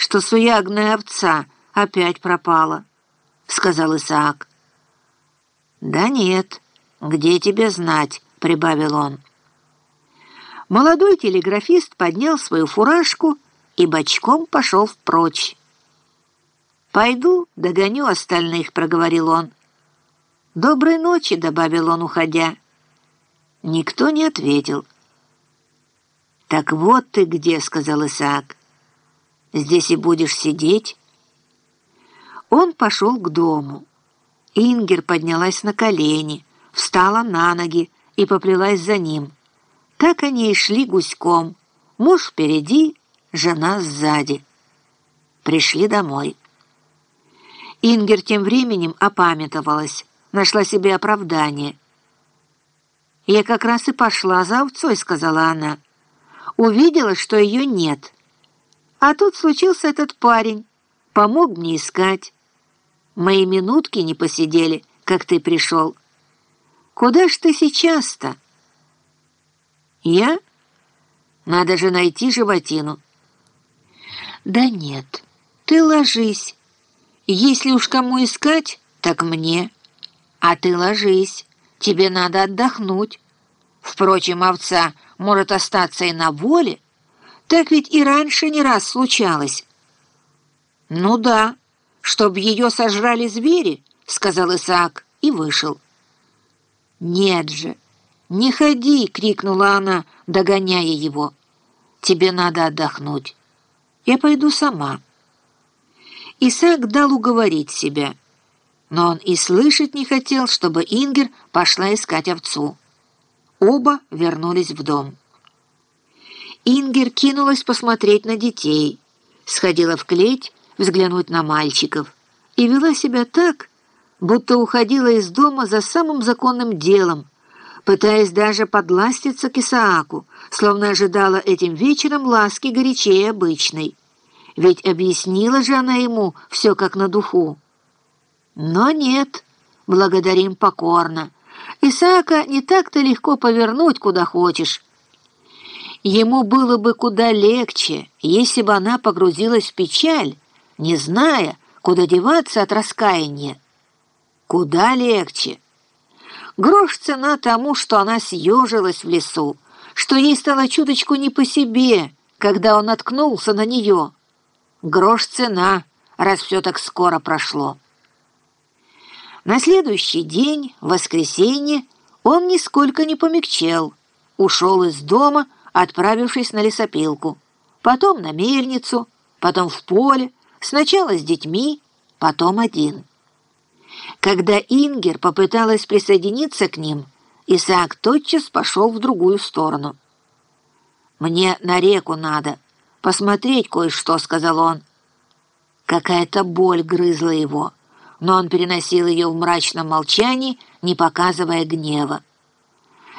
что суягная овца опять пропала», — сказал Исаак. «Да нет, где тебе знать?» — прибавил он. Молодой телеграфист поднял свою фуражку и бочком пошел впрочь. «Пойду, догоню остальных», — проговорил он. «Доброй ночи», — добавил он, уходя. Никто не ответил. «Так вот ты где», — сказал Исаак. «Здесь и будешь сидеть?» Он пошел к дому. Ингер поднялась на колени, встала на ноги и поплелась за ним. Так они и шли гуськом. Муж впереди, жена сзади. Пришли домой. Ингер тем временем опамятовалась, нашла себе оправдание. «Я как раз и пошла за овцой», — сказала она. Увидела, что ее нет. А тут случился этот парень, помог мне искать. Мои минутки не посидели, как ты пришел. Куда ж ты сейчас-то? Я? Надо же найти животину. Да нет, ты ложись. Если уж кому искать, так мне. А ты ложись, тебе надо отдохнуть. Впрочем, овца может остаться и на воле. Так ведь и раньше не раз случалось. Ну да, чтоб ее сожрали звери, сказал Исаак и вышел. Нет же, не ходи, крикнула она, догоняя его. Тебе надо отдохнуть. Я пойду сама. Исаак дал уговорить себя, но он и слышать не хотел, чтобы Ингер пошла искать овцу. Оба вернулись в дом. Ингер кинулась посмотреть на детей, сходила в клеть, взглянуть на мальчиков и вела себя так, будто уходила из дома за самым законным делом, пытаясь даже подластиться к Исааку, словно ожидала этим вечером ласки горячее обычной. Ведь объяснила же она ему все как на духу. Но нет, благодарим покорно. Исаака не так-то легко повернуть, куда хочешь. Ему было бы куда легче, если бы она погрузилась в печаль, не зная, куда деваться от раскаяния. Куда легче. Грош цена тому, что она съежилась в лесу, что ей стало чуточку не по себе, когда он наткнулся на нее. Грош цена, раз все так скоро прошло. На следующий день, в воскресенье, он нисколько не помягчел, ушел из дома, отправившись на лесопилку, потом на мельницу, потом в поле, сначала с детьми, потом один. Когда Ингер попыталась присоединиться к ним, Исаак тотчас пошел в другую сторону. «Мне на реку надо, посмотреть кое-что», — сказал он. Какая-то боль грызла его, но он переносил ее в мрачном молчании, не показывая гнева.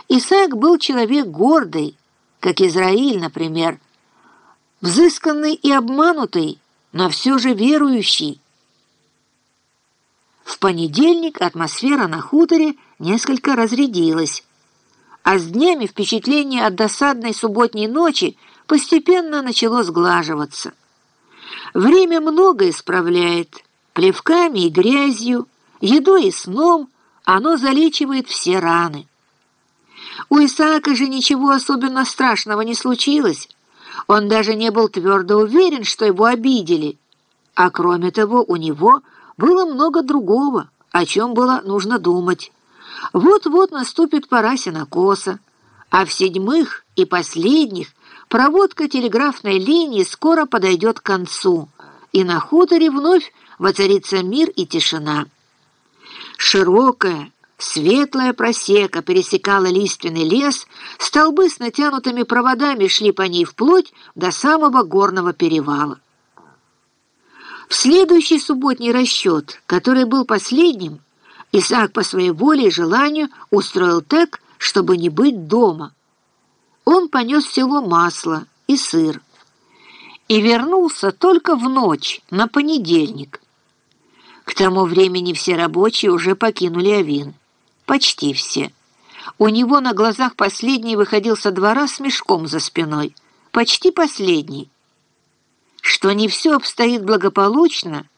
Исаак был человек гордый, как Израиль, например, взысканный и обманутый, но все же верующий. В понедельник атмосфера на хуторе несколько разрядилась, а с днями впечатление от досадной субботней ночи постепенно начало сглаживаться. Время многое исправляет, плевками и грязью, едой и сном оно залечивает все раны. У Исаака же ничего особенно страшного не случилось. Он даже не был твердо уверен, что его обидели. А кроме того, у него было много другого, о чем было нужно думать. Вот-вот наступит пора сенокоса, а в седьмых и последних проводка телеграфной линии скоро подойдет к концу, и на хуторе вновь воцарится мир и тишина. Широкая, Светлая просека пересекала лиственный лес, столбы с натянутыми проводами шли по ней вплоть до самого горного перевала. В следующий субботний расчет, который был последним, Исаак по своей воле и желанию устроил так, чтобы не быть дома. Он понес село масло и сыр и вернулся только в ночь, на понедельник. К тому времени все рабочие уже покинули Авин. Почти все. У него на глазах последний выходил со двора с мешком за спиной. Почти последний. что не все обстоит благополучно,